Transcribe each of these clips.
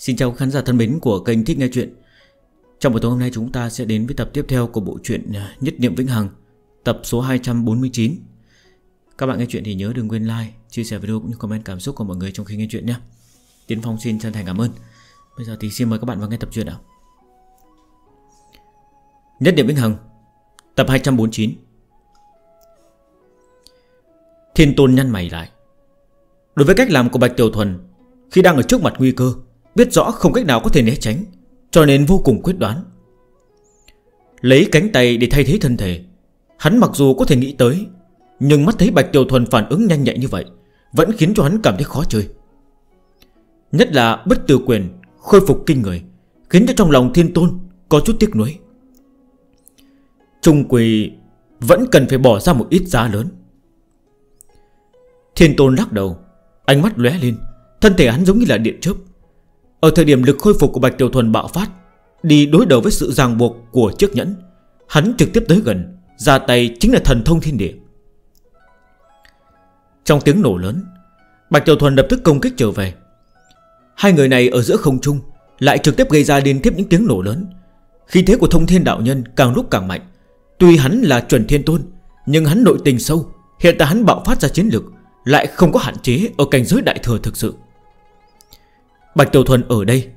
Xin chào khán giả thân mến của kênh Thích Nghe Chuyện. Trong buổi tối hôm nay chúng ta sẽ đến với tập tiếp theo của bộ truyện à, Nhất Niệm Vĩnh Hằng Tập số 249 Các bạn nghe chuyện thì nhớ đừng quên like, chia sẻ video cũng như comment cảm xúc của mọi người trong khi nghe chuyện nhé. Tiến Phong xin chân thành cảm ơn. Bây giờ thì xin mời các bạn vào nghe tập truyện nào. Nhất Niệm Vĩnh Hằng Tập 249 Thiên Tôn nhăn mày lại. Đối với cách làm của Bạch Tiểu Thuần Khi đang ở trước mặt nguy cơ Biết rõ không cách nào có thể né tránh, Cho nên vô cùng quyết đoán. Lấy cánh tay để thay thế thân thể, Hắn mặc dù có thể nghĩ tới, Nhưng mắt thấy Bạch Tiểu Thuần phản ứng nhanh nhạy như vậy, Vẫn khiến cho hắn cảm thấy khó chơi. Nhất là bất tử quyền Khôi phục kinh người, Khiến cho trong lòng thiên tôn có chút tiếc nuối. Trung quỳ Vẫn cần phải bỏ ra một ít giá lớn. Thiên tôn lắc đầu, Ánh mắt lóe lên, Thân thể hắn giống như là điện chớp ở thời điểm lực khôi phục của Bạch Tiểu Thuần bạo phát, Đi đối đầu với sự ràng buộc của chiếc nhẫn, Hắn trực tiếp tới gần, Ra tay chính là thần thông thiên địa. Trong tiếng nổ lớn, Bạch Tiểu Thuần lập tức công kích trở về. Hai người này ở giữa không trung Lại trực tiếp gây ra liên tiếp những tiếng nổ lớn. Khi thế của thông thiên đạo nhân càng lúc càng mạnh. Tuy hắn là chuẩn thiên tôn, Nhưng hắn nội tình sâu, Hiện tại hắn bạo phát ra chiến lực, Lại không có hạn chế ở cảnh giới đại thừa thực sự. Bạch Tiểu Thuần ở đây,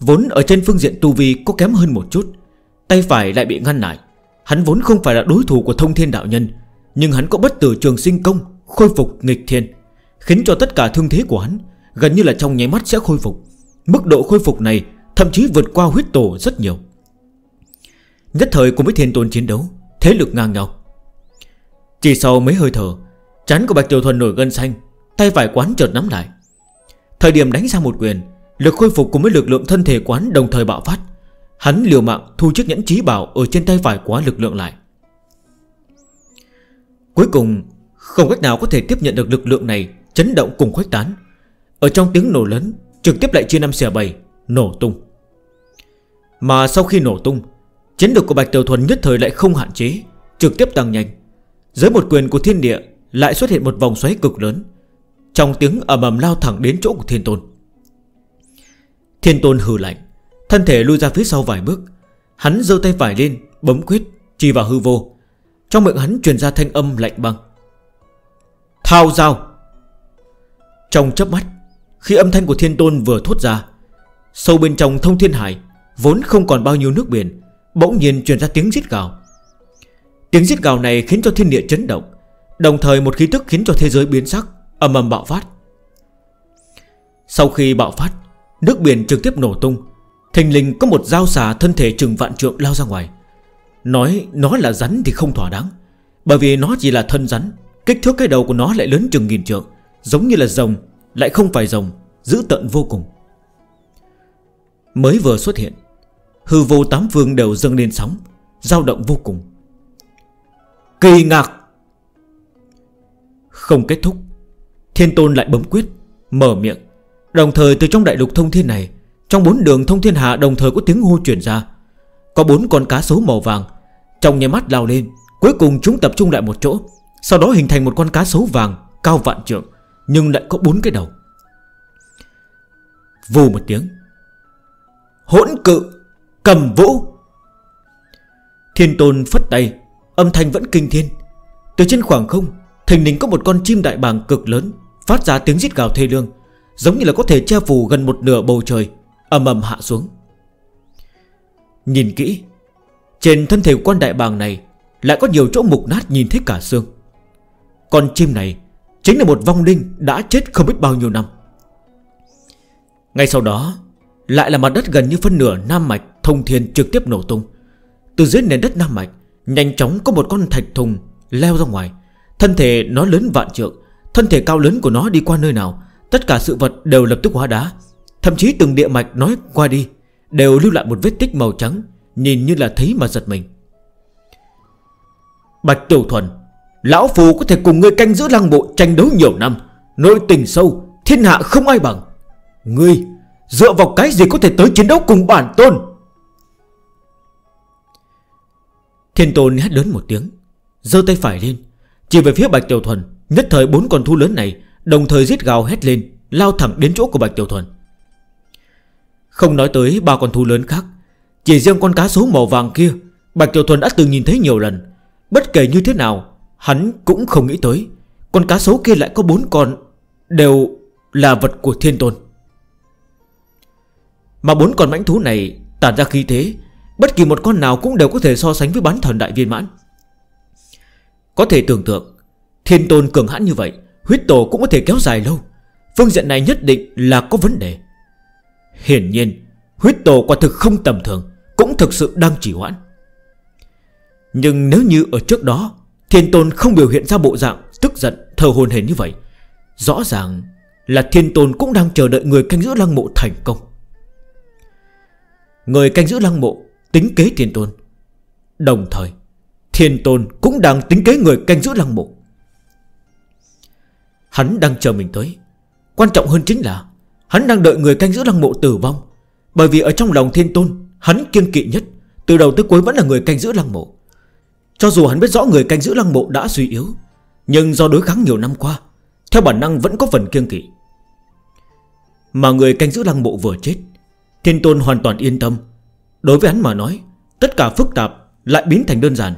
Vốn ở trên phương diện tu vi có kém hơn một chút, Tay phải lại bị ngăn lại. Hắn vốn không phải là đối thủ của thông thiên đạo nhân, Nhưng hắn có bất tử trường sinh công, Khôi phục nghịch thiên, Khiến cho tất cả thương thế của hắn Gần như là trong nháy mắt sẽ khôi phục. Mức độ khôi phục này thậm chí vượt qua huyết tổ rất nhiều. Nhất thời cùng với thiên tôn chiến đấu, Thế lực ngang nhau. Chỉ sau mấy hơi thở, Chán của Bạch Tiểu Thuần nổi gân xanh, Tay phải quán chợt nắm lại. Thời điểm đánh ra một quyền Lực khôi phục cùng với lực lượng thân thể quán đồng thời bạo phát. Hắn liều mạng thu chiếc nhẫn trí bảo Ở trên tay phải quá lực lượng lại. Cuối cùng, Không cách nào có thể tiếp nhận được lực lượng này, Chấn động cùng khuếch tán. Ở trong tiếng nổ lớn, Trực tiếp lại chia 5 xẻ 7 Nổ tung. Mà sau khi nổ tung, Chiến lực của Bạch Tiểu Thuần nhất thời lại không hạn chế, Trực tiếp tăng nhanh. Dưới một quyền của thiên địa, Lại xuất hiện một vòng xoáy cực lớn. Trong tiếng ầm ầm lao thẳng đến chỗ của thiên tôn. Thiên tôn hừ lạnh, Thân thể lui ra phía sau vài bước. Hắn dơ tay phải lên, bấm quyết Chỉ vào hư vô. Trong miệng hắn truyền ra thanh âm lạnh băng. Thao dao. Trong chấp mắt, Khi âm thanh của thiên tôn vừa thốt ra, Sâu bên trong thông thiên hải, Vốn không còn bao nhiêu nước biển, Bỗng nhiên truyền ra tiếng giết gào. Tiếng giết gào này khiến cho thiên địa chấn động, Đồng thời một khí tức khiến cho thế giới biến sắc, Âm âm bạo phát. Sau khi bạo phát Nước biển trực tiếp nổ tung. Thành linh có một dao xà thân thể trừng vạn trượng lao ra ngoài. Nói nó là rắn thì không thỏa đáng, Bởi vì nó chỉ là thân rắn, Kích thước cái đầu của nó lại lớn chừng nghìn trượng, Giống như là rồng, Lại không phải rồng Giữ tận vô cùng. Mới vừa xuất hiện, Hư vô tám phương đều dâng lên sóng, dao động vô cùng. Kỳ ngạc! Không kết thúc, Thiên tôn lại bấm quyết, Mở miệng. Đồng thời từ trong đại lục thông thiên này, Trong bốn đường thông thiên hạ đồng thời có tiếng hô chuyển ra. Có bốn con cá sấu màu vàng, Trong nhà mắt lao lên, Cuối cùng chúng tập trung lại một chỗ, Sau đó hình thành một con cá sấu vàng, Cao vạn trượng, Nhưng lại có bốn cái đầu. Vù một tiếng. Hỗn cự, Cầm vũ. Thiên tôn phất tay, Âm thanh vẫn kinh thiên. Từ trên khoảng không thành lình có một con chim đại bàng cực lớn, Phát ra tiếng giít gào thê lương. Giống như là có thể che phủ gần một nửa bầu trời. Ẩm ầm hạ xuống. Nhìn kỹ, Trên thân thể quan đại bàng này Lại có nhiều chỗ mục nát nhìn thấy cả xương. Con chim này Chính là một vong linh đã chết không biết bao nhiêu năm. Ngay sau đó, Lại là mặt đất gần như phân nửa Nam Mạch thông thiên trực tiếp nổ tung. Từ dưới nền đất Nam Mạch, Nhanh chóng có một con thạch thùng leo ra ngoài. Thân thể nó lớn vạn trượng, Thân thể cao lớn của nó đi qua nơi nào Tất cả sự vật đều lập tức hóa đá. Thậm chí từng địa mạch nói qua đi Đều lưu lại một vết tích màu trắng, Nhìn như là thấy mà giật mình. Bạch Tiểu Thuần, Lão Phù có thể cùng ngươi canh giữ lăng bộ tranh đấu nhiều năm Nội tình sâu, Thiên hạ không ai bằng. Ngươi, dựa vào cái gì có thể tới chiến đấu cùng bản tôn? Thiên tôn hét lớn một tiếng Dơ tay phải lên, Chỉ về phía Bạch Tiểu Thuần, Nhất thời bốn con thú lớn này Đồng thời giết gào hét lên, Lao thẳng đến chỗ của Bạch Tiểu Thuần. Không nói tới ba con thú lớn khác, Chỉ riêng con cá sấu màu vàng kia, Bạch Tiểu Thuần đã từng nhìn thấy nhiều lần. Bất kể như thế nào, Hắn cũng không nghĩ tới, Con cá sấu kia lại có bốn con Đều là vật của thiên tôn. Mà bốn con mãnh thú này tản ra khí thế, Bất kỳ một con nào cũng đều có thể so sánh với bán thần đại viên mãn. Có thể tưởng tượng, Thiên tôn cường hãn như vậy Huyết tổ cũng có thể kéo dài lâu. Phương diện này nhất định là có vấn đề. Hiển nhiên, Huyết tổ quả thực không tầm thường, Cũng thực sự đang chỉ hoãn. Nhưng nếu như ở trước đó, Thiên tôn không biểu hiện ra bộ dạng Tức giận, thờ hồn hề như vậy, Rõ ràng là thiên tôn cũng đang chờ đợi Người canh giữ lăng mộ thành công. Người canh giữ lăng mộ Tính kế thiên tôn. Đồng thời, Thiên tôn cũng đang tính kế người canh giữ lăng mộ. Hắn đang chờ mình tới. Quan trọng hơn chính là, Hắn đang đợi người canh giữ lăng mộ tử vong. Bởi vì ở trong lòng thiên tôn, Hắn kiên kỵ nhất, Từ đầu tới cuối vẫn là người canh giữ lăng mộ. Cho dù hắn biết rõ người canh giữ lăng mộ đã suy yếu, Nhưng do đối kháng nhiều năm qua, Theo bản năng vẫn có phần kiên kỵ. Mà người canh giữ lăng mộ vừa chết, Thiên tôn hoàn toàn yên tâm. Đối với hắn mà nói, Tất cả phức tạp lại biến thành đơn giản.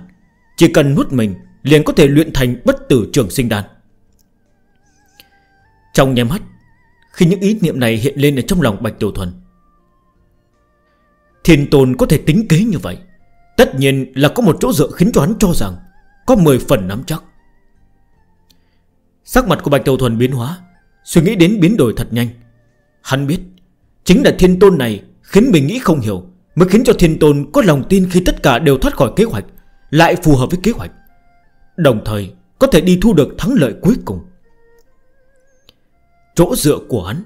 Chỉ cần nuốt mình liền có thể luyện thành bất tử trường sinh đàn trong nháy mắt, Khi những ý niệm này hiện lên ở trong lòng Bạch Tiểu Thuần, Thiên Tôn có thể tính kế như vậy. Tất nhiên là có một chỗ dựa khiến cho hắn cho rằng Có 10 phần nắm chắc. Sắc mặt của Bạch Tiểu Thuần biến hóa, Suy nghĩ đến biến đổi thật nhanh. Hắn biết, Chính là thiên tôn này khiến mình nghĩ không hiểu, Mới khiến cho thiên tôn có lòng tin khi tất cả đều thoát khỏi kế hoạch, Lại phù hợp với kế hoạch. Đồng thời, có thể đi thu được thắng lợi cuối cùng. Chỗ dựa của hắn.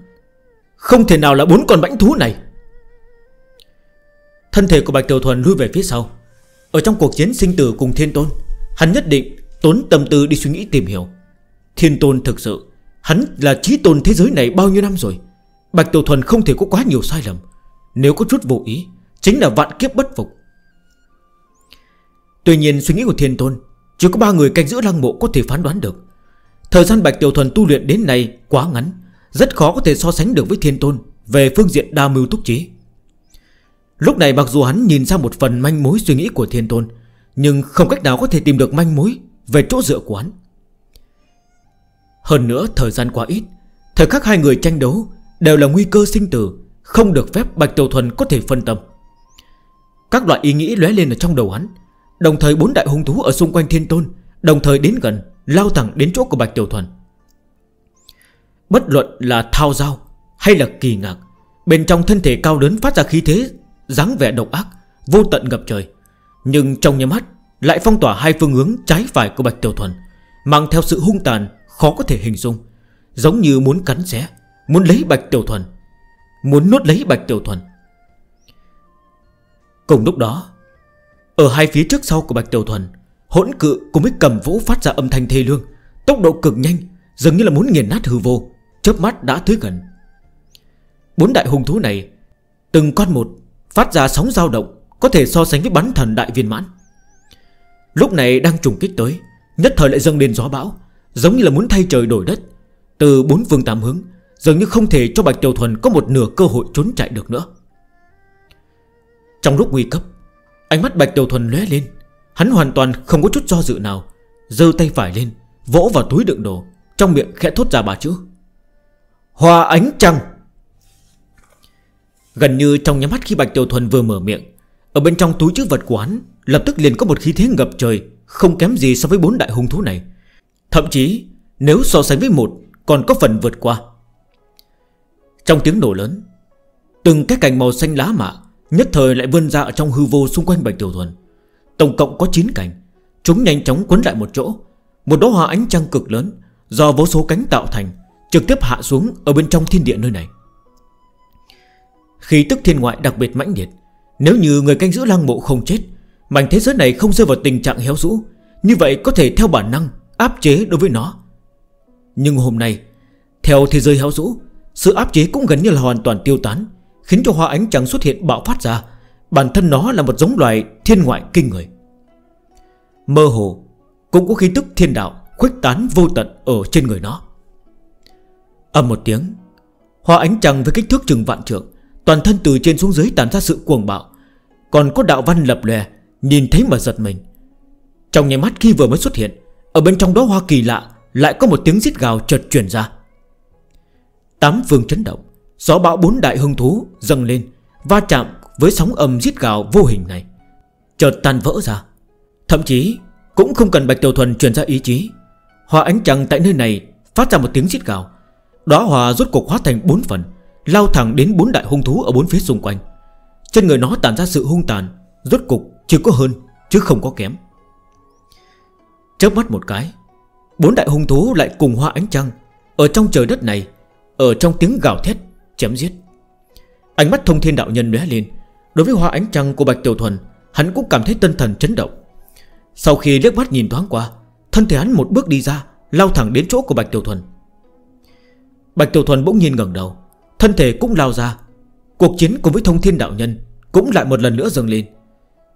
Không thể nào là bốn con bãnh thú này. Thân thể của Bạch Tiểu Thuần lui về phía sau. Ở trong cuộc chiến sinh tử cùng Thiên Tôn, Hắn nhất định tốn tâm tư đi suy nghĩ tìm hiểu. Thiên Tôn thực sự, Hắn là trí tôn thế giới này bao nhiêu năm rồi? Bạch Tiểu Thuần không thể có quá nhiều sai lầm. Nếu có chút vô ý, Chính là vạn kiếp bất phục. Tuy nhiên suy nghĩ của Thiên Tôn, Chỉ có ba người canh giữ lăng mộ có thể phán đoán được. Thời gian Bạch Tiểu Thuần tu luyện đến nay quá ngắn. Rất khó có thể so sánh được với thiên tôn Về phương diện đa mưu túc trí. Lúc này mặc dù hắn nhìn ra một phần manh mối suy nghĩ của thiên tôn, Nhưng không cách nào có thể tìm được manh mối Về chỗ dựa của hắn. Hơn nữa, thời gian quá ít, Thời khắc hai người tranh đấu Đều là nguy cơ sinh tử, Không được phép Bạch Tiểu Thuần có thể phân tâm. Các loại ý nghĩ lé lên ở trong đầu hắn, Đồng thời bốn đại hung thú ở xung quanh thiên tôn Đồng thời đến gần, Lao thẳng đến chỗ của Bạch Tiểu Thuần. Bất luận là thao dao hay là kỳ ngạc, Bên trong thân thể cao lớn phát ra khí thế dáng vẻ độc ác, Vô tận ngập trời. Nhưng trong nhà mắt, lại phong tỏa hai phương hướng trái phải của Bạch Tiểu Thuần, Mang theo sự hung tàn khó có thể hình dung, Giống như muốn cắn xé, Muốn lấy Bạch Tiểu Thuần, Muốn nuốt lấy Bạch Tiểu Thuần. Cùng lúc đó, Ở hai phía trước sau của Bạch Tiểu Thuần, Hỗn cự cùng với cầm vũ phát ra âm thanh thê lương, Tốc độ cực nhanh, Dường như là muốn nghiền nát hư vô chớp mắt đã tới gần. Bốn đại hung thú này, Từng con một Phát ra sóng dao động Có thể so sánh với bắn thần đại viên mãn. Lúc này đang trùng kích tới, Nhất thời lại dâng lên gió bão, Giống như là muốn thay trời đổi đất. Từ bốn phương tám hướng, Dường như không thể cho Bạch Tiểu Thuần có một nửa cơ hội trốn chạy được nữa. Trong lúc nguy cấp, Ánh mắt Bạch Tiểu Thuần lóe lên. Hắn hoàn toàn không có chút do dự nào, giơ tay phải lên, Vỗ vào túi đựng đồ, Trong miệng khẽ thốt ra ba chữ. Hoa ánh trăng. Gần như trong nhắm mắt khi Bạch Tiểu Thuần vừa mở miệng, Ở bên trong túi chữ vật của hắn, Lập tức liền có một khí thế ngập trời, Không kém gì so với bốn đại hung thú này. Thậm chí, nếu so sánh với một, Còn có phần vượt qua. Trong tiếng nổ lớn, Từng cái cành màu xanh lá mạ Nhất thời lại vươn ra ở trong hư vô xung quanh Bạch Tiểu Thuần. Tổng cộng có 9 cành, Chúng nhanh chóng quấn lại một chỗ. Một đóa hoa ánh trăng cực lớn Do vô số cánh tạo thành. Trực tiếp hạ xuống ở bên trong thiên địa nơi này. Khí tức thiên ngoại đặc biệt mãnh liệt. Nếu như người canh giữ lăng mộ không chết, Mảnh thế giới này không rơi vào tình trạng héo rũ, Như vậy có thể theo bản năng Áp chế đối với nó. Nhưng hôm nay, Theo thế giới héo rũ, Sự áp chế cũng gần như là hoàn toàn tiêu tán, Khiến cho hoa ánh chẳng xuất hiện bạo phát ra. Bản thân nó là một giống loài thiên ngoại kinh người. Mơ hồ, Cũng có khí tức thiên đạo Khuếch tán vô tận ở trên người nó. Âm một tiếng, Hoa ánh trăng với kích thước chừng vạn trượng, Toàn thân từ trên xuống dưới tàn ra sự cuồng bạo. Còn có đạo văn lập lè Nhìn thấy mà giật mình. Trong nhà mắt khi vừa mới xuất hiện, Ở bên trong đó hoa kỳ lạ, Lại có một tiếng giết gào chợt chuyển ra. Tám phương chấn động, Gió bão bốn đại hưng thú dâng lên, Va chạm với sóng âm giết gào vô hình này. Chợt tan vỡ ra. Thậm chí, cũng không cần Bạch Tiểu Thuần truyền ra ý chí. Hoa ánh trăng tại nơi này phát ra một tiếng giết gào Đóa hòa rốt cục hóa thành bốn phần, Lao thẳng đến bốn đại hung thú ở bốn phía xung quanh. Trên người nó tản ra sự hung tàn, Rốt cục chỉ có hơn, Chứ không có kém. Chớp mắt một cái, Bốn đại hung thú lại cùng hoa ánh trăng Ở trong trời đất này, Ở trong tiếng gào thét, chém giết. Ánh mắt thông thiên đạo nhân lóe lên. Đối với hoa ánh trăng của Bạch Tiểu Thuần, Hắn cũng cảm thấy tinh thần chấn động. Sau khi liếc mắt nhìn thoáng qua, Thân thể hắn một bước đi ra, Lao thẳng đến chỗ của Bạch Tiểu Thuần. Bạch Tiểu Thuần bỗng nhiên ngẩng đầu, Thân thể cũng lao ra. Cuộc chiến cùng với thông thiên đạo nhân Cũng lại một lần nữa dâng lên.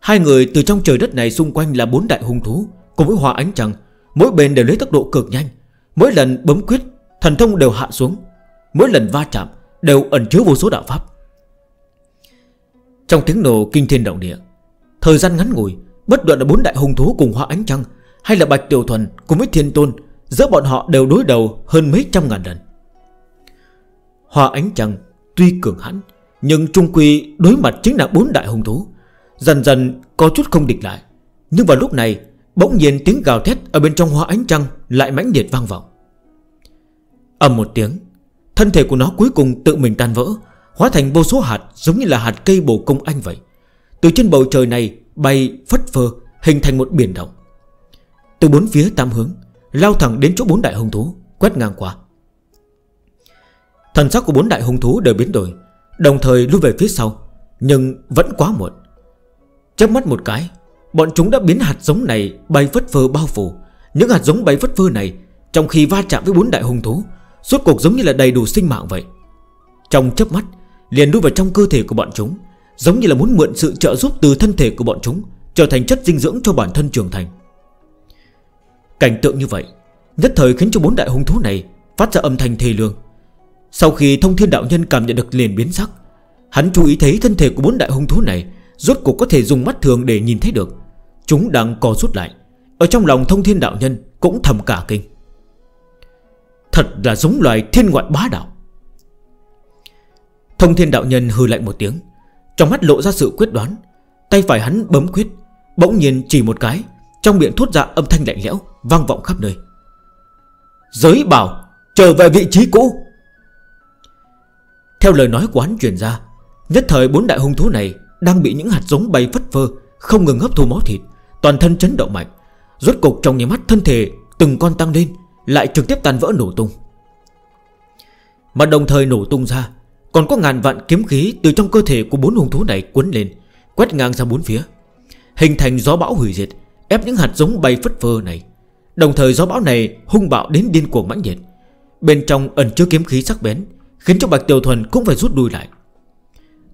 Hai người từ trong trời đất này xung quanh là bốn đại hung thú Cùng với hòa ánh trăng, Mỗi bên đều lấy tốc độ cực nhanh. Mỗi lần bấm quyết, Thần thông đều hạ xuống. Mỗi lần va chạm Đều ẩn chứa vô số đạo pháp. Trong tiếng nổ kinh thiên động địa, Thời gian ngắn ngủi, Bất luận là bốn đại hung thú cùng hoa ánh trăng Hay là bạch tiểu thuần cùng với thiên tôn, Giữa bọn họ đều đối đầu hơn mấy trăm ngàn lần. Hòa ánh trăng tuy cường hãn, Nhưng trung quy đối mặt chính là bốn đại hung thú, Dần dần có chút không địch lại. Nhưng vào lúc này, Bỗng nhiên tiếng gào thét ở bên trong hoa ánh trăng Lại mãnh liệt vang vọng. Ẩm một tiếng, Thân thể của nó cuối cùng tự mình tan vỡ, Hóa thành vô số hạt giống như là hạt cây bồ công anh vậy. Từ trên bầu trời này Bay phất phơ, hình thành một biển động. Từ bốn phía tam hướng, Lao thẳng đến chỗ bốn đại hung thú, Quét ngang qua. Thần sắc của bốn đại hung thú đều biến đổi, Đồng thời lưu về phía sau, Nhưng vẫn quá muộn. Chấp mắt một cái, Bọn chúng đã biến hạt giống này bay phất phơ bao phủ. Những hạt giống bay phất phơ này, Trong khi va chạm với bốn đại hung thú, Suốt cuộc giống như là đầy đủ sinh mạng vậy. Trong chấp mắt, Liền đu vào trong cơ thể của bọn chúng, Giống như là muốn mượn sự trợ giúp từ thân thể của bọn chúng, Trở thành chất dinh dưỡng cho bản thân trưởng thành. Cảnh tượng như vậy, Nhất thời khiến cho bốn đại hung thú này Phát ra âm thanh thề lương. Sau khi thông thiên đạo nhân cảm nhận được liền biến sắc, Hắn chú ý thấy thân thể của bốn đại hung thú này Rốt cuộc có thể dùng mắt thường để nhìn thấy được. Chúng đang co rút lại. Ở trong lòng thông thiên đạo nhân cũng thầm cả kinh. Thật là giống loài thiên ngoại bá đạo. Thông thiên đạo nhân hư lạnh một tiếng, Trong mắt lộ ra sự quyết đoán. Tay phải hắn bấm quyết Bỗng nhiên chỉ một cái, Trong miệng thốt ra âm thanh lạnh lẽo, Vang vọng khắp nơi. Giới bảo, trở về vị trí cũ. Theo lời nói của hắn truyền ra, Nhất thời bốn đại hung thú này Đang bị những hạt giống bay phất phơ, Không ngừng hấp thu máu thịt, Toàn thân chấn động mạnh. Rốt cục trong nhà mắt thân thể từng con tăng lên, Lại trực tiếp tan vỡ nổ tung. Mà đồng thời nổ tung ra, Còn có ngàn vạn kiếm khí Từ trong cơ thể của bốn hung thú này cuốn lên, Quét ngang ra bốn phía. Hình thành gió bão hủy diệt, Ép những hạt giống bay phất phơ này. Đồng thời gió bão này hung bạo đến điên cuồng mãnh nhiệt Bên trong ẩn chứa kiếm khí sắc bén Khiến cho Bạch Tiểu Thuần cũng phải rút đuôi lại.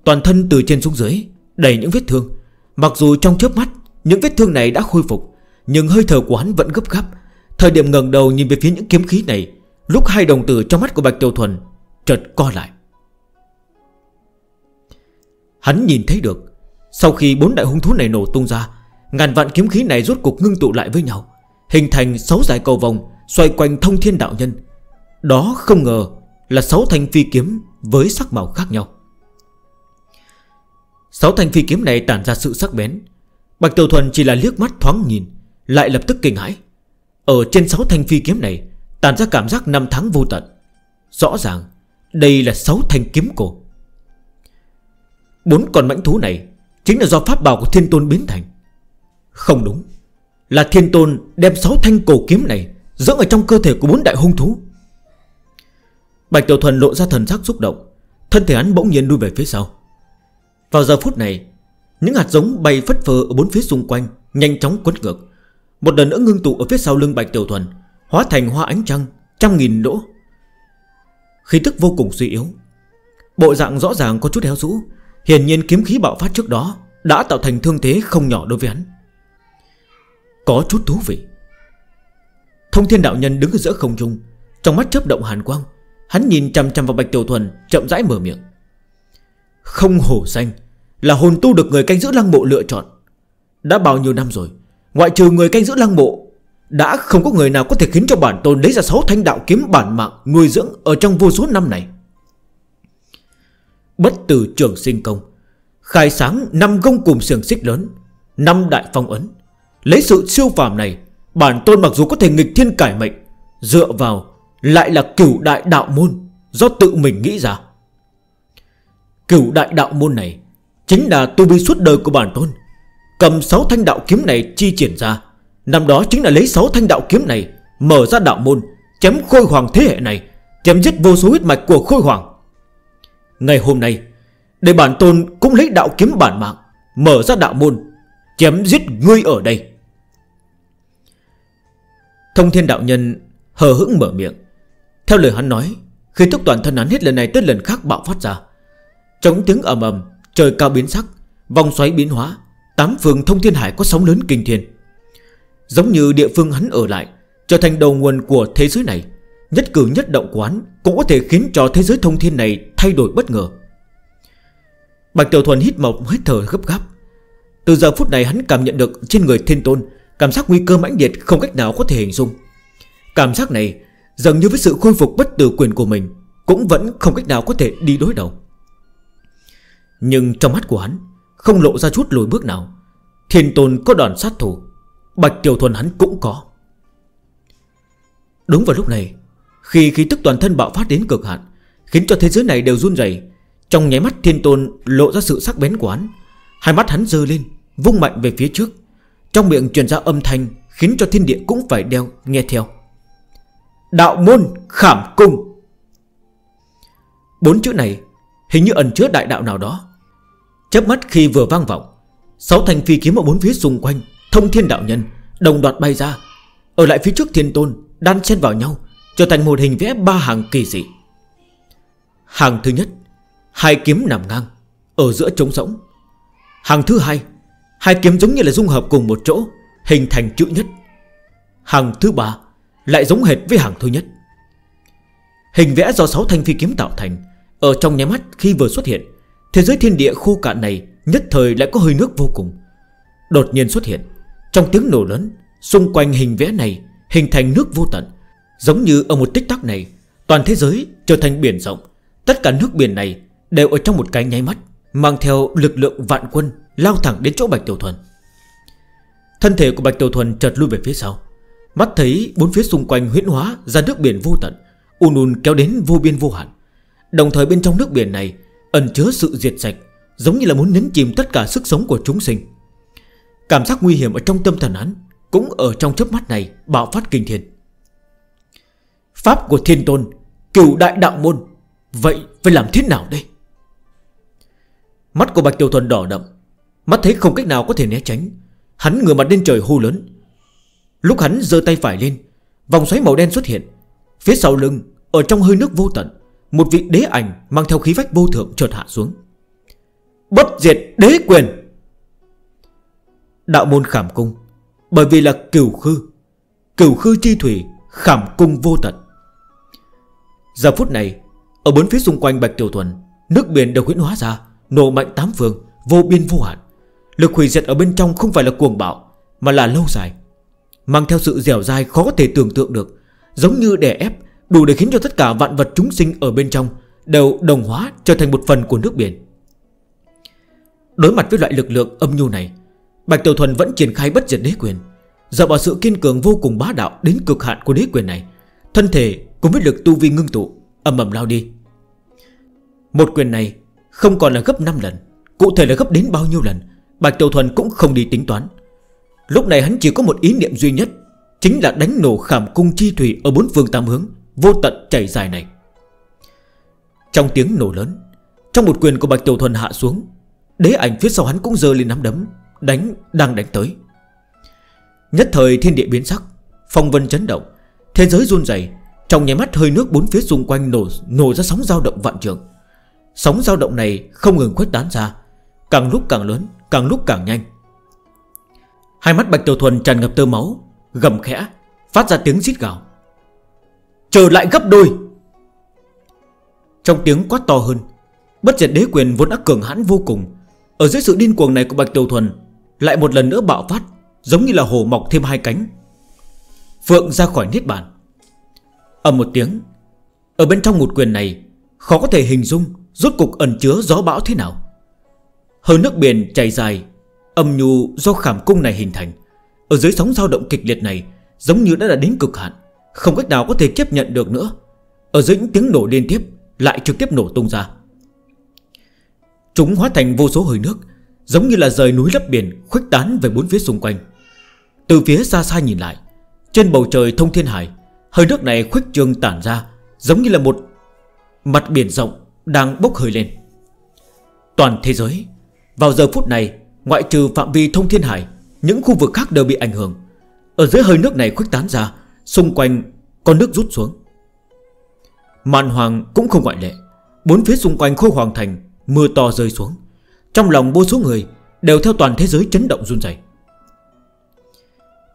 Toàn thân từ trên xuống dưới, Đầy những vết thương. Mặc dù trong chớp mắt, Những vết thương này đã khôi phục, Nhưng hơi thở của hắn vẫn gấp gáp. Thời điểm ngần đầu nhìn về phía những kiếm khí này, Lúc hai đồng tử trong mắt của Bạch Tiểu Thuần Chợt co lại. Hắn nhìn thấy được, Sau khi bốn đại hung thú này nổ tung ra, Ngàn vạn kiếm khí này rốt cục ngưng tụ lại với nhau, Hình thành 6 giải cầu vòng, Xoay quanh thông thiên đạo nhân. Đó không ngờ là sáu thanh phi kiếm với sắc màu khác nhau. Sáu thanh phi kiếm này tản ra sự sắc bén. Bạch Tiểu Thuần chỉ là liếc mắt thoáng nhìn, Lại lập tức kinh hãi. Ở trên sáu thanh phi kiếm này Tản ra cảm giác năm tháng vô tận. Rõ ràng, đây là sáu thanh kiếm cổ. Bốn con mãnh thú này Chính là do pháp bảo của thiên tôn biến thành. Không đúng, Là thiên tôn đem sáu thanh cổ kiếm này Dưỡng ở trong cơ thể của bốn đại hung thú. Bạch Tiểu Thuần lộ ra thần sắc xúc động, Thân thể hắn bỗng nhiên đuôi về phía sau. Vào giờ phút này, Những hạt giống bay phất phơ ở bốn phía xung quanh Nhanh chóng quấn ngược. Một lần nữa ngưng tụ ở phía sau lưng Bạch Tiểu Thuần, Hóa thành hoa ánh trăng, Trăm nghìn lỗ. Khí tức vô cùng suy yếu. Bộ dạng rõ ràng có chút héo rũ, Hiển nhiên kiếm khí bạo phát trước đó Đã tạo thành thương thế không nhỏ đối với hắn. Có chút thú vị. Thông thiên đạo nhân đứng ở giữa không trung, Trong mắt chớp động hàn quang Hắn nhìn chằm chằm vào Bạch Tiểu Thuần, Chậm rãi mở miệng. Không hổ danh, Là hồn tu được người canh giữ lăng mộ lựa chọn. Đã bao nhiêu năm rồi, Ngoại trừ người canh giữ lăng mộ, Đã không có người nào có thể khiến cho bản tôn lấy ra sáu thanh đạo kiếm bản mạng Nuôi dưỡng ở trong vô số năm này. Bất tử trường sinh công, Khai sáng năm gông cùng sườn xích lớn, năm đại phong ấn. Lấy sự siêu phàm này, Bản tôn mặc dù có thể nghịch thiên cải mệnh, Dựa vào lại là cửu đại đạo môn, Do tự mình nghĩ ra. Cửu đại đạo môn này Chính là tu vi suốt đời của bản tôn. Cầm 6 thanh đạo kiếm này chi triển ra. Năm đó chính là lấy 6 thanh đạo kiếm này Mở ra đạo môn, Chém khôi hoàng thế hệ này, Chém giết vô số huyết mạch của khôi hoàng. Ngày hôm nay, Để bản tôn cũng lấy đạo kiếm bản mạng, Mở ra đạo môn, Chém giết ngươi ở đây. Thông thiên đạo nhân hờ hững mở miệng. Theo lời hắn nói, Khi tức toàn thân hắn hết lần này tới lần khác bạo phát ra Trống tiếng ầm ầm, Trời cao biến sắc, Vòng xoáy biến hóa, Tám phường thông thiên hải có sóng lớn kinh thiên. Giống như địa phương hắn ở lại, Trở thành đầu nguồn của thế giới này, Nhất cử nhất động quán Cũng có thể khiến cho thế giới thông thiên này thay đổi bất ngờ. Bạch Tiểu Thuần hít mộc hít thở gấp gáp. Từ giờ phút này hắn cảm nhận được trên người thiên tôn, Cảm giác nguy cơ mãnh liệt không cách nào có thể hình dung. Cảm giác này Dường như với sự khôi phục bất tử quyền của mình, Cũng vẫn không cách nào có thể đi đối đầu. Nhưng trong mắt của hắn, Không lộ ra chút lùi bước nào. Thiên tôn có đòn sát thủ, Bạch Tiểu Thuần hắn cũng có. Đúng vào lúc này, Khi khí tức toàn thân bạo phát đến cực hạn, Khiến cho thế giới này đều run dày Trong nháy mắt thiên tôn lộ ra sự sắc bén của hắn. Hai mắt hắn dơ lên, Vung mạnh về phía trước, Trong miệng truyền ra âm thanh Khiến cho thiên địa cũng phải đeo nghe theo. Đạo môn khảm cung. Bốn chữ này Hình như ẩn chứa đại đạo nào đó. Chớp mắt khi vừa vang vọng, Sáu thành phi kiếm ở bốn phía xung quanh, Thông thiên đạo nhân, Đồng đoạt bay ra. Ở lại phía trước thiên tôn, Đan xen vào nhau, Trở thành một hình vẽ ba hàng kỳ dị. Hàng thứ nhất, Hai kiếm nằm ngang, Ở giữa trống rỗng. Hàng thứ hai Hai kiếm giống như là dung hợp cùng một chỗ, Hình thành chữ nhất. Hàng thứ ba lại giống hệt với hàng thứ nhất. Hình vẽ do 6 thanh phi kiếm tạo thành, Ở trong nháy mắt khi vừa xuất hiện, Thế giới thiên địa khô cạn này Nhất thời lại có hơi nước vô cùng. Đột nhiên xuất hiện, Trong tiếng nổ lớn, Xung quanh hình vẽ này Hình thành nước vô tận, Giống như ở một tích tắc này, Toàn thế giới trở thành biển rộng. Tất cả nước biển này đều ở trong một cái nháy mắt, Mang theo lực lượng vạn quân Lao thẳng đến chỗ Bạch Tiểu Thuần. Thân thể của Bạch Tiểu Thuần chợt lui về phía sau. Mắt thấy bốn phía xung quanh huyễn hóa ra nước biển vô tận Ún ùn kéo đến vô biên vô hạn. Đồng thời bên trong nước biển này Ẩn chứa sự diệt sạch, Giống như là muốn nhấn chìm tất cả sức sống của chúng sinh. Cảm giác nguy hiểm ở trong tâm thần án Cũng ở trong chớp mắt này Bạo phát kinh thiên. Pháp của thiên tôn, Cửu đại đạo môn, Vậy phải làm thế nào đây? Mắt của Bạch tiêu Thuần đỏ đậm, Mắt thấy không cách nào có thể né tránh. Hắn ngửa mặt lên trời hô lớn Lúc hắn giơ tay phải lên, Vòng xoáy màu đen xuất hiện. Phía sau lưng, Ở trong hơi nước vô tận, Một vị đế ảnh mang theo khí vách vô thượng trượt hạ xuống. Bất diệt đế quyền! Đạo môn khảm cung, Bởi vì là cửu khư Cửu khư chi thủy Khảm cung vô tận. Giờ phút này, Ở bốn phía xung quanh Bạch Tiểu Thuần, Nước biển đều huyễn hóa ra, Nổ mạnh tám phương, Vô biên vô hạn. Lực hủy diệt ở bên trong không phải là cuồng bạo, Mà là lâu dài. Mang theo sự dẻo dai khó có thể tưởng tượng được. Giống như đè ép, Đủ để khiến cho tất cả vạn vật chúng sinh ở bên trong Đều đồng hóa trở thành một phần của nước biển. Đối mặt với loại lực lượng âm nhu này, Bạch Tiểu Thuần vẫn triển khai bất diệt đế quyền. Dựa vào sự kiên cường vô cùng bá đạo Đến cực hạn của đế quyền này, Thân thể cũng với lực tu vi ngưng tụ Âm ầm lao đi. Một quyền này không còn là gấp 5 lần, Cụ thể là gấp đến bao nhiêu lần, Bạch Tiểu Thuần cũng không đi tính toán. Lúc này hắn chỉ có một ý niệm duy nhất Chính là đánh nổ khảm cung chi thủy Ở bốn phương tám hướng Vô tận chảy dài này. Trong tiếng nổ lớn Trong một quyền của Bạch Tiểu Thuần hạ xuống Đế ảnh phía sau hắn cũng dơ lên nắm đấm Đánh, đang đánh tới. Nhất thời thiên địa biến sắc Phong vân chấn động Thế giới run dày Trong nháy mắt hơi nước bốn phía xung quanh nổ, nổ ra sóng dao động vạn trường. Sóng dao động này không ngừng khuếch tán ra Càng lúc càng lớn, càng lúc càng nhanh. Hai mắt Bạch Tiểu Thuần tràn ngập tơ máu, Gầm khẽ, Phát ra tiếng giít gạo Trở lại gấp đôi. Trong tiếng quát to hơn, Bất diệt đế quyền vốn đã cường hãn vô cùng. Ở dưới sự điên cuồng này của Bạch Tiểu Thuần, Lại một lần nữa bạo phát, Giống như là hồ mọc thêm hai cánh. Phượng ra khỏi niết bàn. Ẩm một tiếng, Ở bên trong một quyền này, Khó có thể hình dung Rốt cục ẩn chứa gió bão thế nào. Hơn nước biển chảy dài Âm nhu do khảm cung này hình thành. Ở dưới sóng dao động kịch liệt này, Giống như đã đã đến cực hạn, Không cách nào có thể chấp nhận được nữa. Ở dưới những tiếng nổ liên tiếp, Lại trực tiếp nổ tung ra. Chúng hóa thành vô số hơi nước, Giống như là rời núi lấp biển, Khuếch tán về bốn phía xung quanh. Từ phía xa xa nhìn lại, Trên bầu trời thông thiên hải, Hơi nước này khuếch trương tản ra, Giống như là một mặt biển rộng Đang bốc hơi lên. Toàn thế giới, Vào giờ phút này Ngoại trừ phạm vi thông thiên hải, Những khu vực khác đều bị ảnh hưởng. Ở dưới hơi nước này khuếch tán ra, Xung quanh con nước rút xuống. Màn hoàng cũng không ngoại lệ. Bốn phía xung quanh khu hoàng thành, Mưa to rơi xuống. Trong lòng vô số người đều theo toàn thế giới chấn động run dày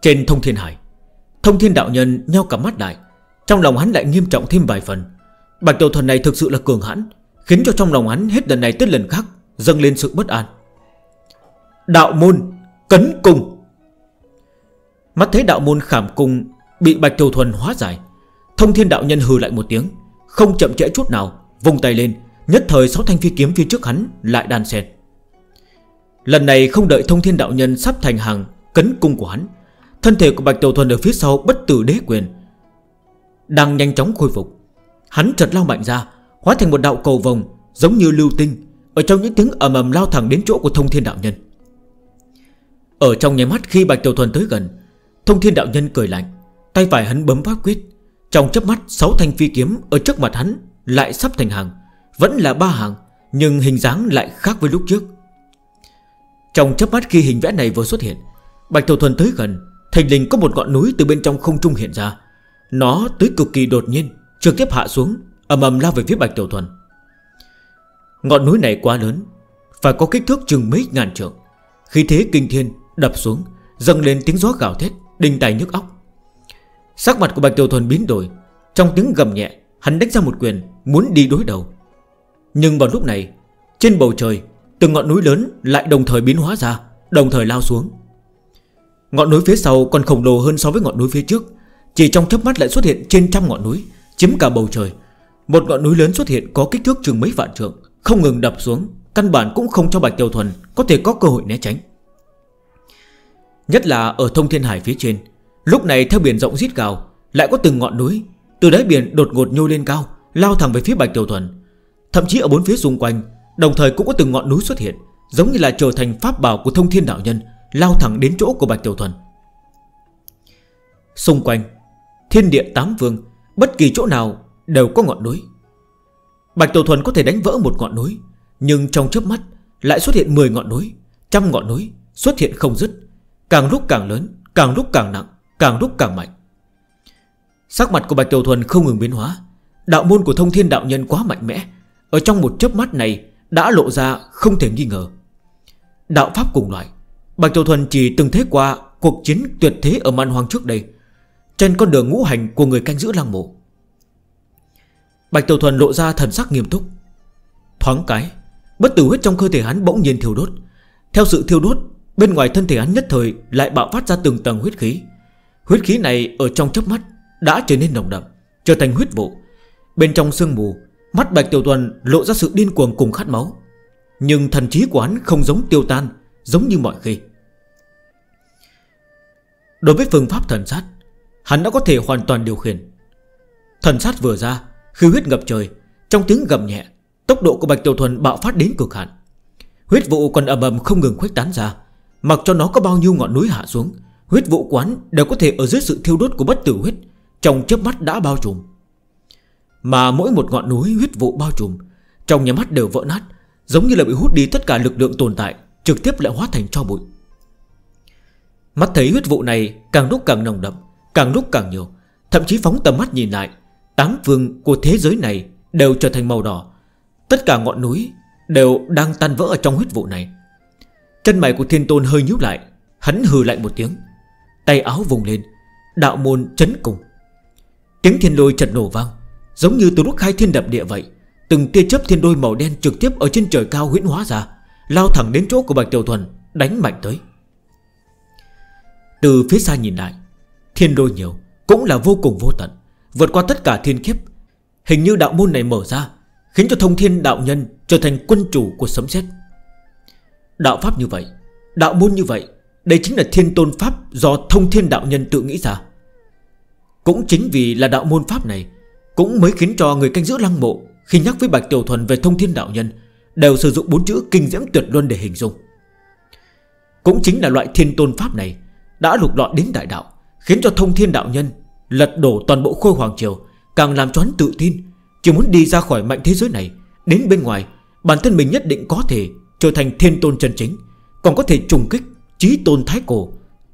Trên thông thiên hải, Thông thiên đạo nhân nhau cả mắt đại Trong lòng hắn lại nghiêm trọng thêm vài phần. Bạch tiểu thần này thực sự là cường hãn, Khiến cho trong lòng hắn hết lần này tới lần khác Dâng lên sự bất an. Đạo môn Cấn cung. Mắt thấy đạo môn khảm cung Bị Bạch Tiểu Thuần hóa giải, Thông thiên đạo nhân hừ lại một tiếng, Không chậm trễ chút nào Vùng tay lên, Nhất thời sáu thanh phi kiếm phía trước hắn lại đan xen. Lần này không đợi thông thiên đạo nhân sắp thành hàng Cấn cung của hắn, Thân thể của Bạch Tiểu Thuần ở phía sau bất tử đế quyền Đang nhanh chóng khôi phục. Hắn chợt lao mạnh ra, Hóa thành một đạo cầu vòng Giống như lưu tinh, Ở trong những tiếng ầm ầm lao thẳng đến chỗ của thông thiên đạo nhân. Ở trong nháy mắt khi Bạch Tiểu Thuần tới gần, Thông thiên đạo nhân cười lạnh, Tay phải hắn bấm pháp quyết. Trong chớp mắt 6 thanh phi kiếm ở trước mặt hắn Lại sắp thành hàng, Vẫn là ba hàng, Nhưng hình dáng lại khác với lúc trước. Trong chớp mắt khi hình vẽ này vừa xuất hiện, Bạch Tiểu Thuần tới gần Thành linh có một ngọn núi từ bên trong không trung hiện ra. Nó tới cực kỳ đột nhiên, Trực tiếp hạ xuống Ẩm ầm lao về phía Bạch Tiểu Thuần. Ngọn núi này quá lớn, Phải có kích thước chừng mấy ngàn trượng. Khi thế kinh thiên Đập xuống, Dâng lên tiếng gió gào thét, Đinh tài nhức óc. Sắc mặt của Bạch tiêu Thuần biến đổi, Trong tiếng gầm nhẹ, Hắn đánh ra một quyền, Muốn đi đối đầu. Nhưng vào lúc này, Trên bầu trời, Từng ngọn núi lớn lại đồng thời biến hóa ra, Đồng thời lao xuống. Ngọn núi phía sau còn khổng lồ hơn so với ngọn núi phía trước, Chỉ trong chớp mắt lại xuất hiện trên trăm ngọn núi, Chiếm cả bầu trời. Một ngọn núi lớn xuất hiện có kích thước chừng mấy vạn trượng, Không ngừng đập xuống, Căn bản cũng không cho Bạch tiêu Thuần Có thể có cơ hội né tránh. Nhất là ở thông thiên hải phía trên. Lúc này theo biển rộng rít gào, Lại có từng ngọn núi, Từ đáy biển đột ngột nhô lên cao, Lao thẳng về phía Bạch Tiểu Thuần. Thậm chí ở bốn phía xung quanh, Đồng thời cũng có từng ngọn núi xuất hiện, Giống như là trở thành pháp bảo của thông thiên đạo nhân, Lao thẳng đến chỗ của Bạch Tiểu Thuần. Xung quanh, Thiên địa tám vương, Bất kỳ chỗ nào đều có ngọn núi. Bạch Tiểu Thuần có thể đánh vỡ một ngọn núi, Nhưng trong chớp mắt Lại xuất hiện 10 ngọn núi, Trăm ngọn núi xuất hiện không dứt. Càng lúc càng lớn, Càng lúc càng nặng, Càng lúc càng mạnh. Sắc mặt của Bạch Tiểu Thuần không ngừng biến hóa. Đạo môn của thông thiên đạo nhân quá mạnh mẽ. Ở trong một chớp mắt này Đã lộ ra không thể nghi ngờ. Đạo pháp cùng loại, Bạch Tiểu Thuần chỉ từng thế qua Cuộc chiến tuyệt thế ở man hoang trước đây, Trên con đường ngũ hành của người canh giữ lang mộ. Bạch Tiểu Thuần lộ ra thần sắc nghiêm túc. Thoáng cái, Bất tử huyết trong cơ thể hắn bỗng nhiên thiêu đốt. Theo sự thiêu đốt Bên ngoài thân thể hắn nhất thời Lại bạo phát ra từng tầng huyết khí. Huyết khí này ở trong chớp mắt Đã trở nên nồng đậm, Trở thành huyết vụ. Bên trong sương mù, Mắt Bạch Tiểu Tuần lộ ra sự điên cuồng cùng khát máu. Nhưng thần trí của hắn không giống tiêu tan, Giống như mọi khi. Đối với phương pháp thần sát, Hắn đã có thể hoàn toàn điều khiển. Thần sát vừa ra, Khi huyết ngập trời, Trong tiếng gầm nhẹ, Tốc độ của Bạch Tiểu Thuần bạo phát đến cực hạn. Huyết vụ còn ầm ầm không ngừng khuếch tán ra. Mặc cho nó có bao nhiêu ngọn núi hạ xuống, Huyết vụ quán đều có thể ở dưới sự thiêu đốt của bất tử huyết, Trong chớp mắt đã bao trùm. Mà mỗi một ngọn núi huyết vụ bao trùm, Trong nhà mắt đều vỡ nát, Giống như là bị hút đi tất cả lực lượng tồn tại, Trực tiếp lại hóa thành cho bụi. Mắt thấy huyết vụ này càng lúc càng nồng đậm, Càng lúc càng nhiều, Thậm chí phóng tầm mắt nhìn lại, Tám phương của thế giới này đều trở thành màu đỏ. Tất cả ngọn núi đều đang tan vỡ ở trong huyết vụ này. Chân mày của thiên tôn hơi nhúc lại, Hắn hừ lại một tiếng. Tay áo vùng lên, Đạo môn chấn cùng. Tiếng thiên lôi chật nổ vang, Giống như từ lúc khai thiên đập địa vậy. Từng tia chớp thiên đôi màu đen trực tiếp ở trên trời cao huyễn hóa ra, Lao thẳng đến chỗ của Bạch Tiểu Thuần, Đánh mạnh tới. Từ phía xa nhìn lại, Thiên đôi nhiều, Cũng là vô cùng vô tận, Vượt qua tất cả thiên kiếp. Hình như đạo môn này mở ra, Khiến cho thông thiên đạo nhân trở thành quân chủ của sấm xét Đạo Pháp như vậy, Đạo môn như vậy, Đây chính là thiên tôn Pháp do thông thiên đạo nhân tự nghĩ ra. Cũng chính vì là đạo môn Pháp này, Cũng mới khiến cho người canh giữ lăng mộ Khi nhắc với Bạch Tiểu Thuần về thông thiên đạo nhân, Đều sử dụng bốn chữ kinh diễm tuyệt luân để hình dung. Cũng chính là loại thiên tôn Pháp này Đã lục lọi đến đại đạo, Khiến cho thông thiên đạo nhân Lật đổ toàn bộ khôi hoàng triều, Càng làm choán tự tin, Chỉ muốn đi ra khỏi mạnh thế giới này, Đến bên ngoài, Bản thân mình nhất định có thể Trở thành thiên tôn chân chính, Còn có thể trùng kích chí tôn thái cổ.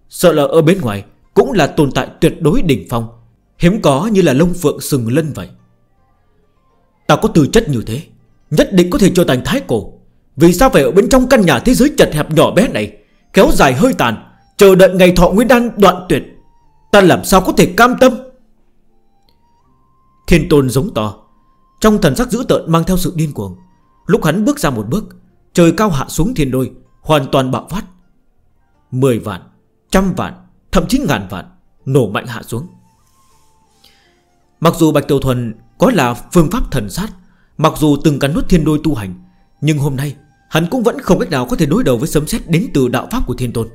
Sợ là ở bên ngoài Cũng là tồn tại tuyệt đối đỉnh phong, Hiếm có như là lông phượng sừng lân vậy. Ta có tư chất như thế, Nhất định có thể trở thành thái cổ. Vì sao phải ở bên trong căn nhà thế giới chật hẹp nhỏ bé này, Kéo dài hơi tàn, Chờ đợi ngày thọ nguyên đan đoạn tuyệt? Ta làm sao có thể cam tâm? Thiên tôn giống to, Trong thần sắc dữ tợn mang theo sự điên cuồng. Lúc hắn bước ra một bước Trời cao hạ xuống thiên đôi Hoàn toàn bạo phát. Mười vạn, trăm vạn, thậm chí ngàn vạn Nổ mạnh hạ xuống. Mặc dù Bạch Tiểu Thuần Có là phương pháp thần sát Mặc dù từng cắn nút thiên đôi tu hành Nhưng hôm nay hắn cũng vẫn không cách nào Có thể đối đầu với sấm xét đến từ đạo pháp của thiên tôn.